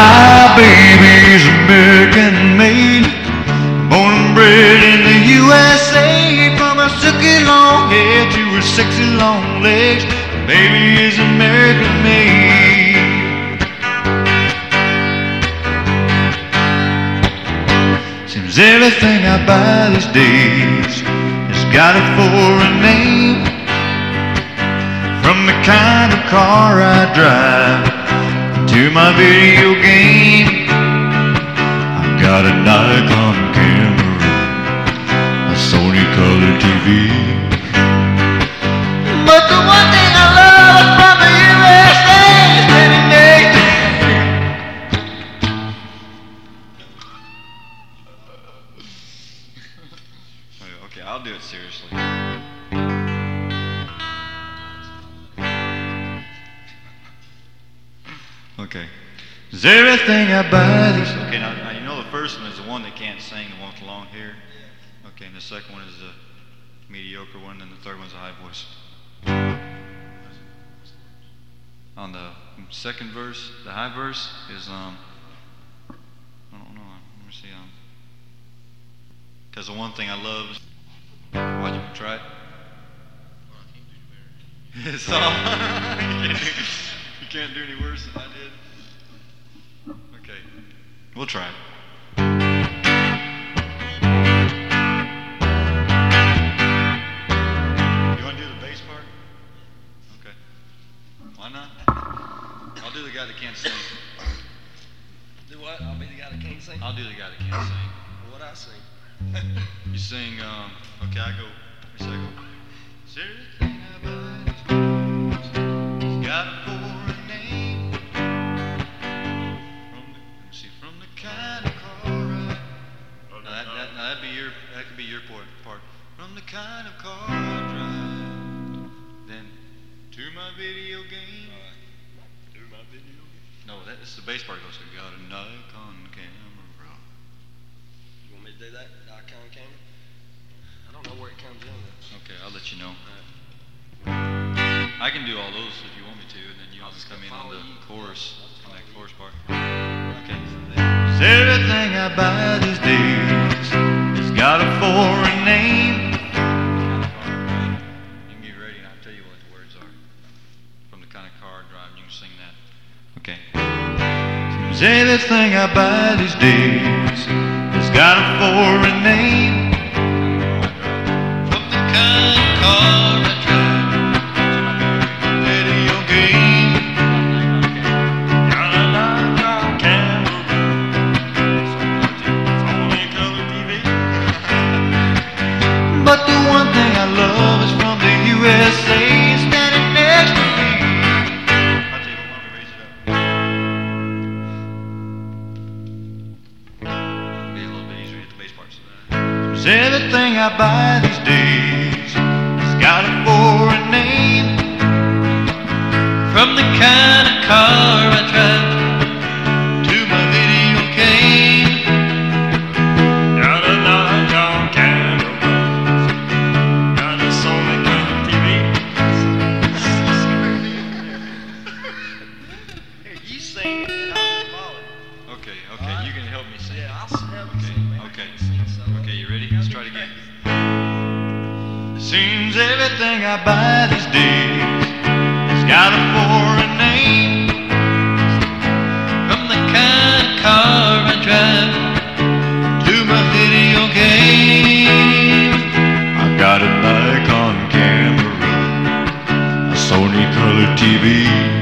My baby's American made, born and bred in the USA. From her silky long hair to her sexy long legs, baby is American made. Seems everything I buy these days has got a foreign name. From the kind of car I drive to my video game. I've got a Nikon camera, a Sony color TV. But the one thing I love from the USA is many days. Okay, I'll do it seriously. Okay. Is everything I buy these? Okay, now, now you know the first one is the one that can't sing, the one with the long hair. Okay, and the second one is the mediocre one, and the third one's a high voice. On the second verse, the high verse is um. I don't know. Let me see. Um. Because the one thing I love is. Why'd you try it? It's all. can't do, you can't do any worse than I did. Okay, we'll try it. You want to do the bass part? Okay. Why not? I'll do the guy that can't sing. Do what? I'll be the guy that can't sing. I'll do the guy that can't sing. What I sing? You sing, um, okay, I go, let me see, I go. Is kind of car I drive, then to my video game. Do my video. No, that is the bass part goes, I got a Nikon camera. You want me to do that? Icon camera? I don't know where it comes in. Though. Okay, I'll let you know. I can do all those if you want me to, and then you I'll just come in on the you. chorus, on that chorus part. Okay. Cause everything I buy Okay. Seems everything I buy these days has got a foreign name. Cause everything I buy these days Seems everything I buy these days has got a foreign name. From the kind of car I drive to my video game. I got a Nikon camera, a Sony color TV.